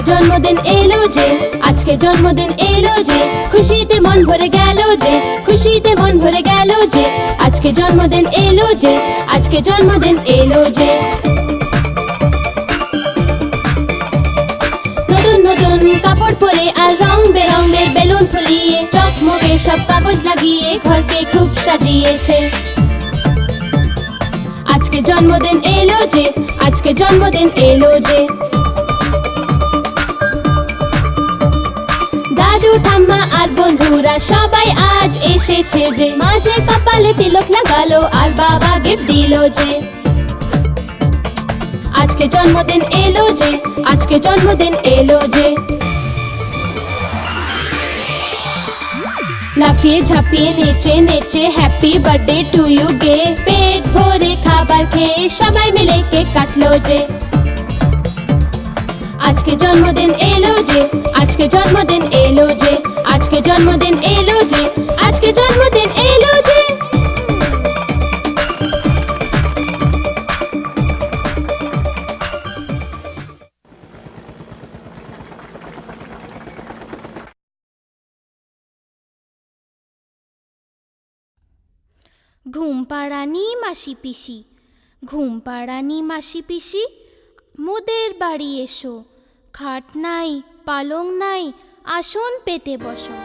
আজকে জন্মদিন এলো যে, আজকে জন্মদিন এলো যে, খুশিতে মন ভরে গেল যে, খুশিতে মন ভরে গেল যে, আজকে জন্মদিন এলো যে, আজকে জন্মদিন এলো যে। নতুন নতুন কাপড় পরে আর রং বেরঙের বেলুন ফুলিয়ে চকমকে সব কাগজ লাগিয়ে ঘরকে খুব সাজিয়েছে। আজকে জন্মদিন এলো যে, আজকে জন্মদিন এলো যে দাদু ঠাম্মা আর বন্ধুরা সবাই আজ এসেছে যে মাঝে কপালে তিলক লাগালো আর বাবা গিফট দিল যে। আজকে জন্মদিন এলো যে, আজকে জন্মদিন এলো যে। লাফিয়ে ঝাঁপিয়ে নেচে নেচে হ্যাপি বার্থডে টু ইউ গে। পেট ভরে খাবার খেয়ে সবাই মিলে কেক কাটলো যে। আজকে জন্মদিন এলো যে, আজকে জন্মদিন এলো যে, আজকে জন্মদিন এলো যে, আজকে জন্মদিন এলো যে। ঘুম পাড়ানি মাসি পিসি, ঘুম পাড়ানি মাসি পিসি, মোদের বাড়ি এসো। খাট নাই, পালং নাই, আসন পেতে বসো।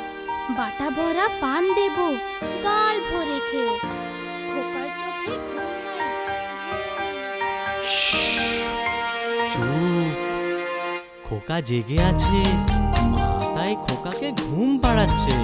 বাটা ভরা পান দেব, গাল ভরে খেয়ে। খোকার চোখে খোকা জেগে আছে, মা তাই খোকাকে ঘুম পাড়াচ্ছে।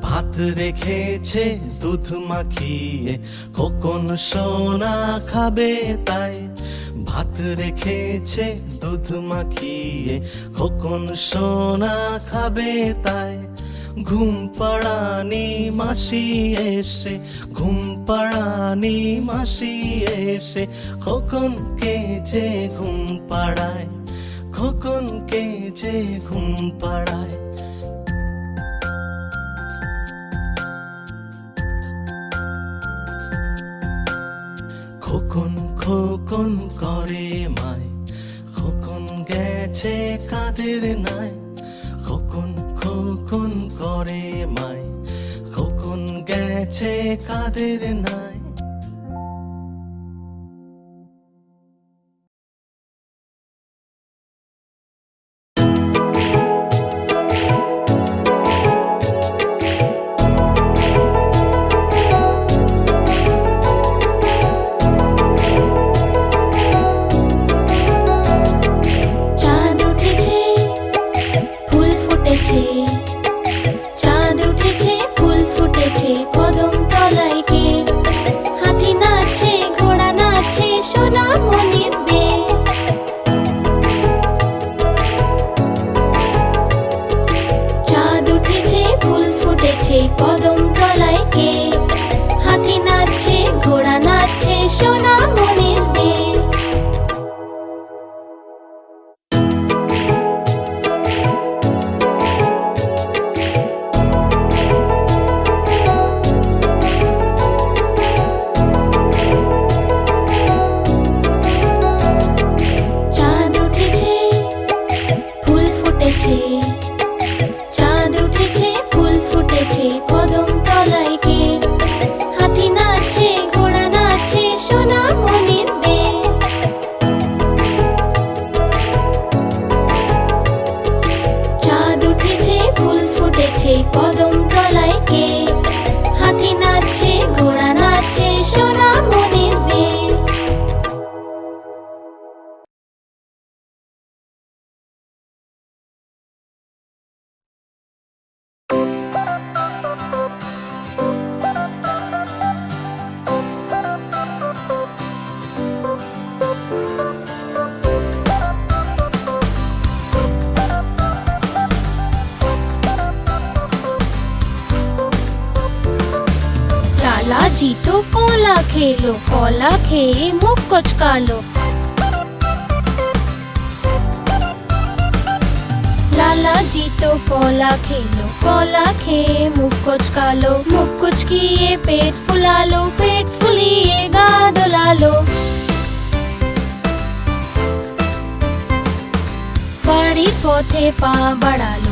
ভাত রেখেছে দুধ মাখিয়ে, খোকন সোনা খাবে তাই। ভাত রেখেছে দুধ মাখিয়ে, খোকন সোনা খাবে তাই। ঘুম পাড়ানি মাসি এসে, ঘুম পাড়ানি মাসি এসে খোকনকে যে ঘুম পাড়ায় খোকনকে যে ঘুম পাড়ায়। কাদের নাই। খোকন খোকন করে মায় খোকন গেছে কাদের নাই। নাচছে ঘোড়া খেয়ে মুখ কচকালো লালা জি তো কলা খেলো কলা খেয়ে মুখ কচকালো মুখ কুচকিয়ে পেট ফুলালো পেট ফুলিয়ে গা দোলালো বাড়ির পথে পা বাড়ালো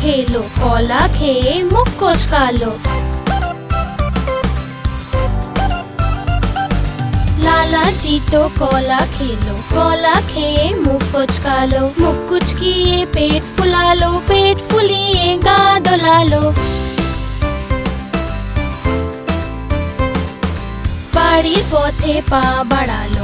খেলো কলা খেয়ে মুখ কোচকালো লালাজি তো কলা খেলো কলা খেয়ে মুখ কোচকালো মুখ কুচকিয়ে পেট ফুলালো পেট ফুলিয়ে গা দোলালো বাড়ির পথে পা বাড়ালো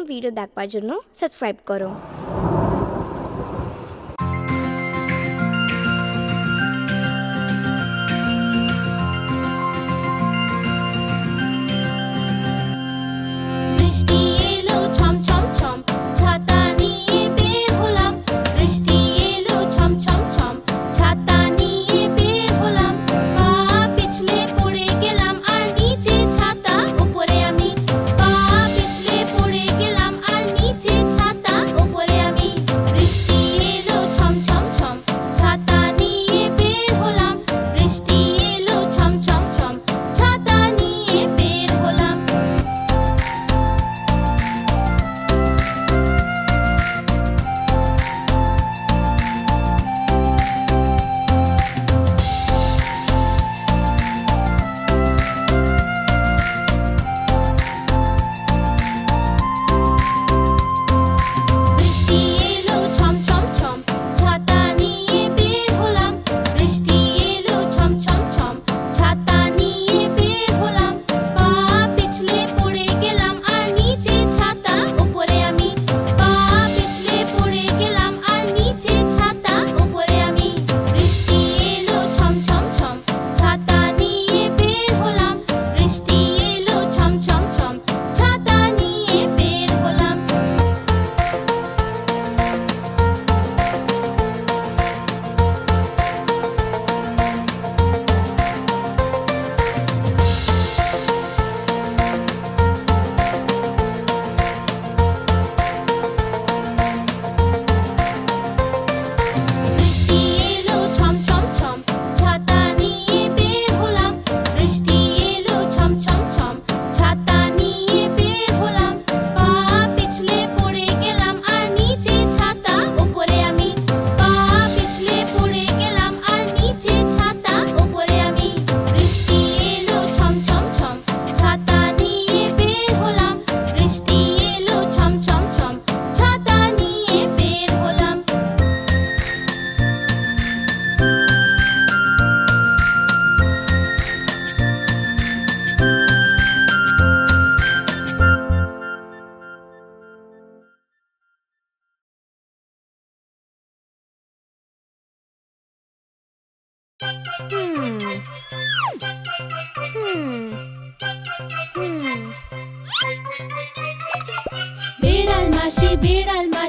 এরকম ভিডিও দেখবার জন্য সাবস্ক্রাইব করো।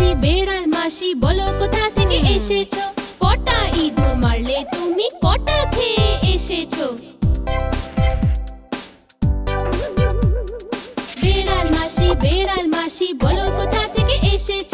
মাসি, বেড়াল মাসি, বলো কোথা থেকে এসেছ? কটা ঈদ মারলে তুমি কটা খেয়ে এসেছ? বেড়াল মাসি বেড়াল মাসি, বলো কোথা থেকে এসেছ?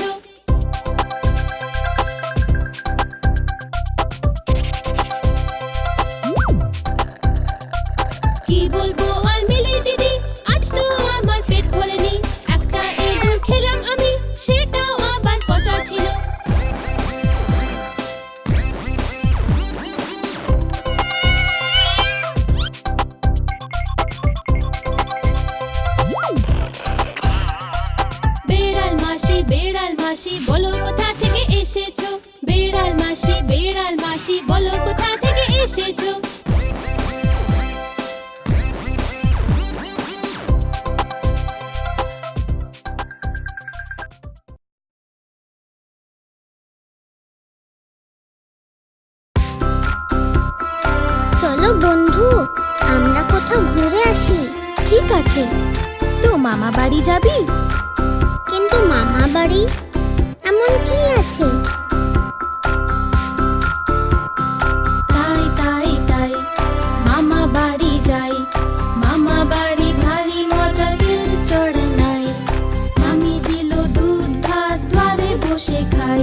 শেখাই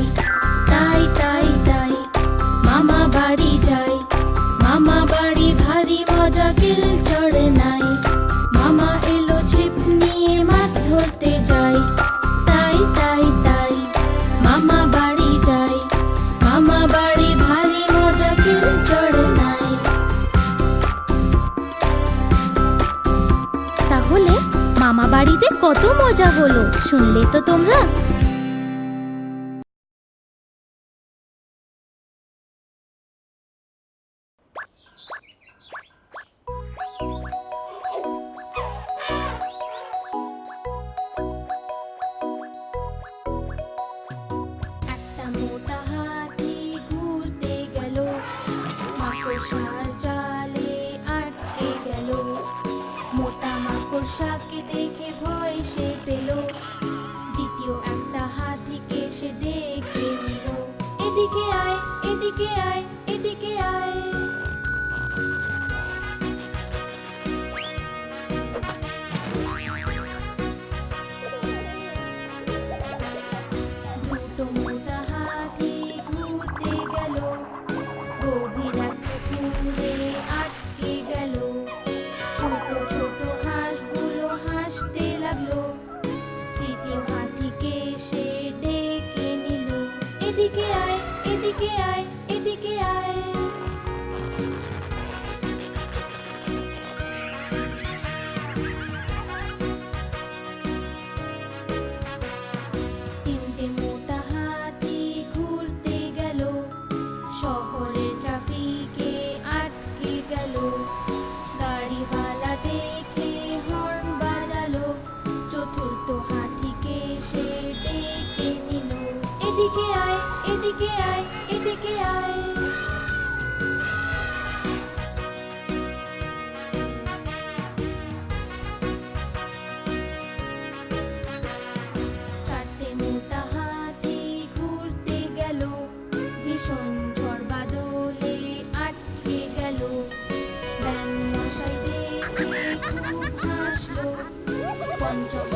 তাই তাই তাই। মামা বাড়ি যাই। মামা বাড়ি ভারী মজা, কিল চড়ে নাই। মামা এলো ছিপ নিয়ে মাছ ধরতে যাই। তাই তাই তাই। মামা বাড়ি যাই। মামা বাড়ি ভারী মজা, কিল চড়ে নাই। তাহলে মামা বাড়িতে কত মজা হলো, শুনলে তো তোমরা? Sancho.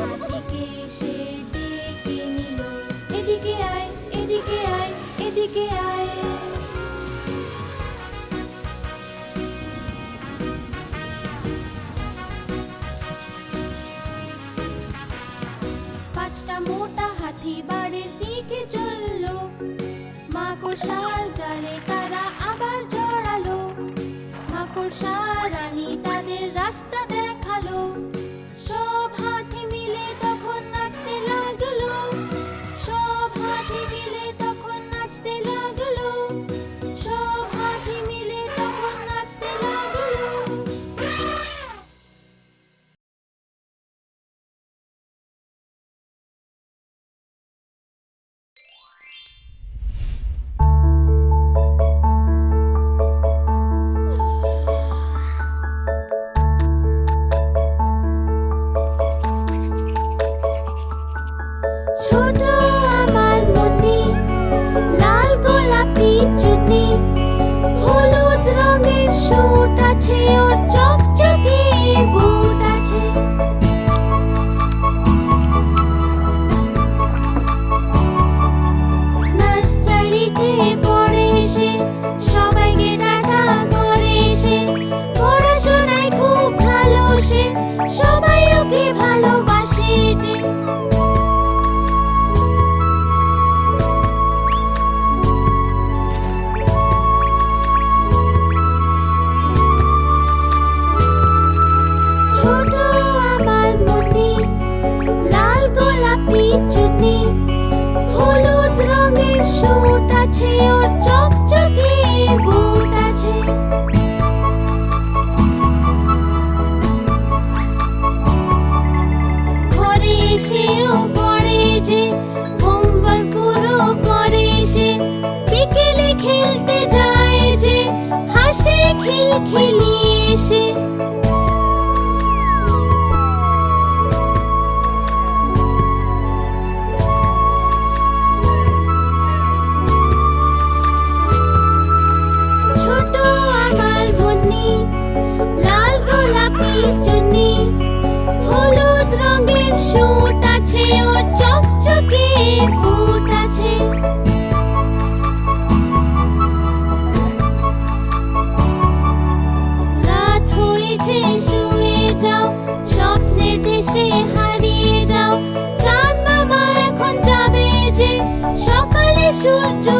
সূর্য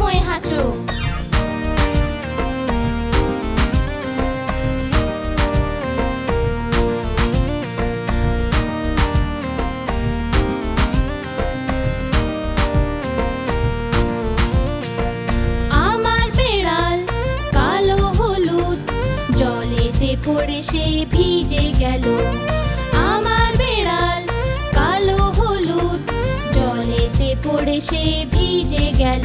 সময় হাঁটো পড়ে সে ভিজে গেল। আমার বেড়াল কালো হলুদ, জলেতে পড়ে সে ভিজে গেল।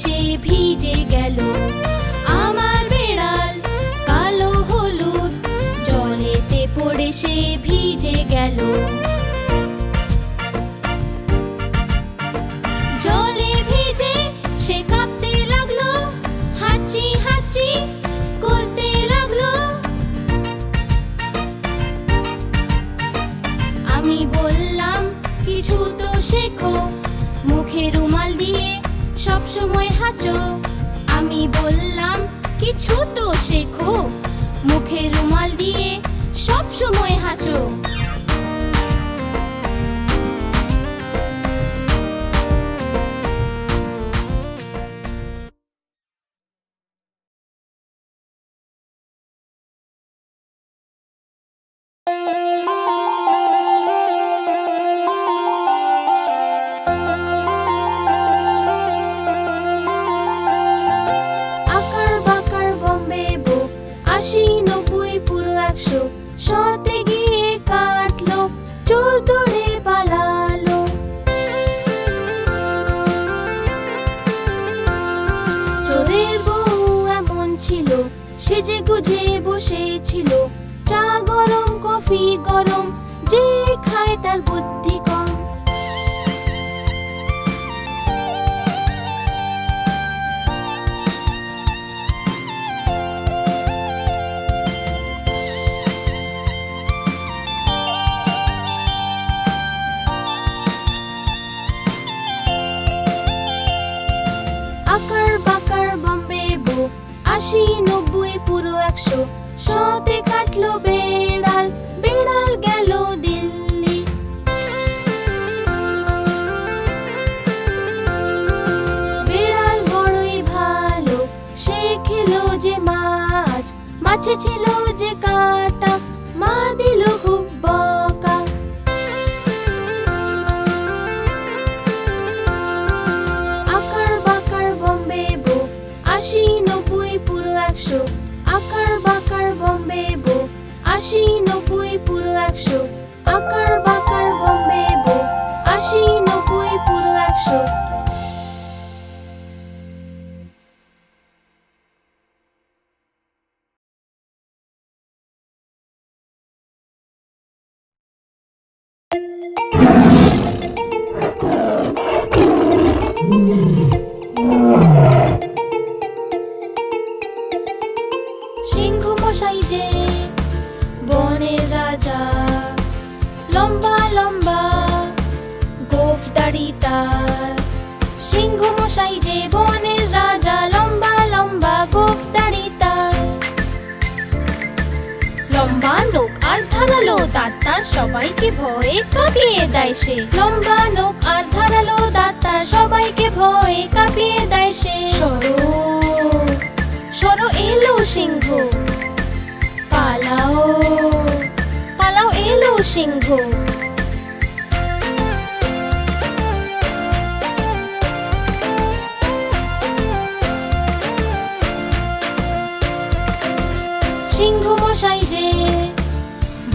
সে ভিজে গেল। Oh. দাঁতার সবাইকে ভয়ে কাঁপিয়ে দেয় সে। লম্বা নখ আর ধারালো দাঁতার সবাইকে ভয়ে কাঁপিয়ে দেয় সে। সরো সরো এলো সিংহ। পালাও পালাও এলো সিংহ। সিংহ মশাই যে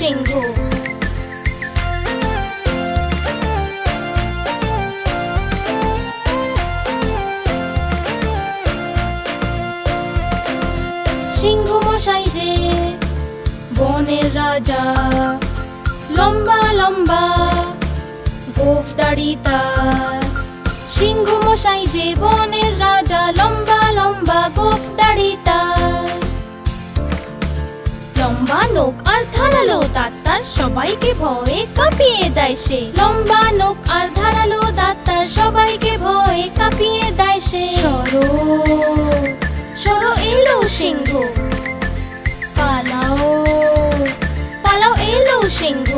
সিংহ। সিংহ মশাই যে বনের রাজা, লম্বা লম্বা গোফ দাড়ি তার। সিংহ মশাই যে বনের রাজা, লম্বা লম্বা গোফ দাড়ি তার। লম্বা নোক আর ধারালো দাঁত তার সবাইকে ভয়ে কাঁপিয়ে দেয় সে। লম্বা নোক আর ধারালো দাঁত তার সবাইকে ভয়ে কাঁপিয়ে দেয় সে। সরো সরো এলো সিংহ। পালাও পালাও এলো সিংহ।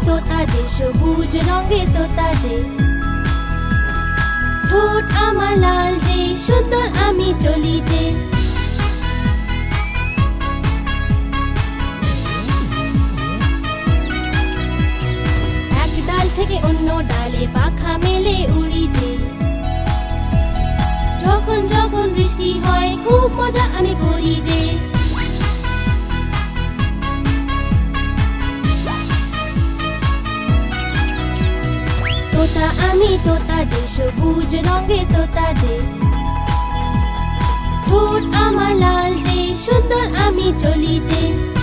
তোতা সবুজ রঙের তোতা ঠোঁট আমার লাল যে সুন্দর আমি চলি যে এক ডাল থেকে অন্য ডালে পাখা মেলে উড়ি যে যখন যখন বৃষ্টি হয় খুব মজা আমি করি যে। তোতা, আমি তোতা, যে সবুজ রঙের তোতা যে। ঠোঁট আমার লাল যে, সুন্দর আমি চলি যে।